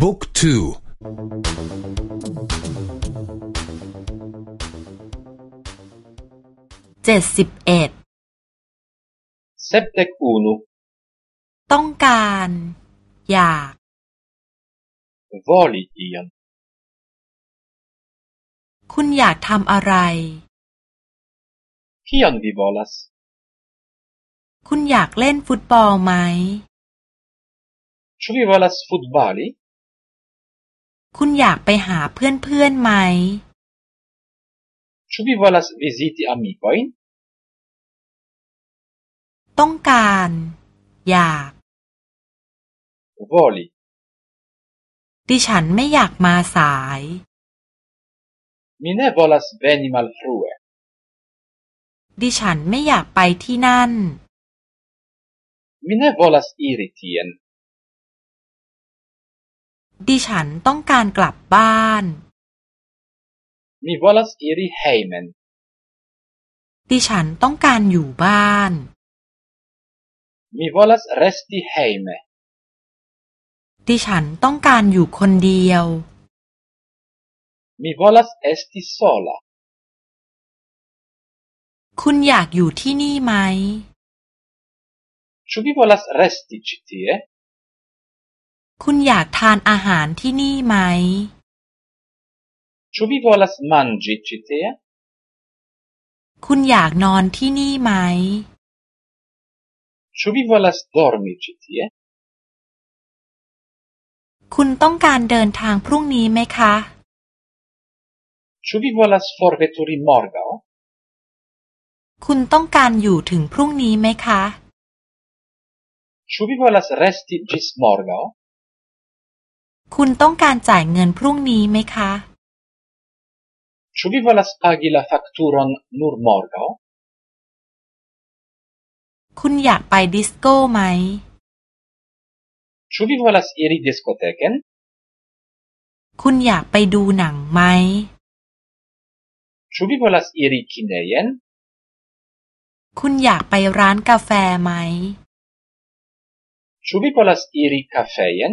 บุ๊กทูเจ็ดสิบเอ็ดเซปเตกูนูต้องการ อยาก voli ian คุณอยากทำอะไร kion vi volas คุณอยากเล่นฟุตบอลไหม Ĉu vi volas futbali คุณอยากไปหาเพื่อนๆไหม Ĉu vi volas viziti amikojn ต้องการ อยาก voli ดิฉันไม่อยากมาสาย Mi ne volas veni malfrue ดิฉันไม่อยากไปที่นั่น Mi ne volas iri tien ดิฉันต้องการกลับบ้าน Mi volas iri hejmen ดิฉันต้องการอยู่บ้าน Mi volas resti hejme ดิฉันต้องการอยู่คนเดียว Mi volas esti sola คุณอยากอยู่ที่นี่ไหม Ĉu vi volas resti ĉi tie คุณอยากทานอาหารที่นี่ไหม Ĉu vi volas manĝi ĉi tie คุณอยากนอนที่นี่ไหม Ĉu vi volas dormi ĉi tie คุณต้องการเดินทางพรุ่งนี้ไหมคะ Ĉu vi volas forveturi morgaŭ คุณต้องการอยู่ถึงพรุ่งนี้ไหมคะ Ĉu vi volas resti ĝis morgaŭ คุณต้องการจ่ายเงินพรุ่งนี้ไหมคะ Ĉu vi volas pagi la fakturon nur morgaŭ คุณอยากไปดิสโก้ไหม Ĉu vi volas iri diskoteken คุณอยากไปดูหนังไหม Ĉu vi volas iri kinejen คุณอยากไปร้านกาแฟไหม Ĉu vi volas iri kafejen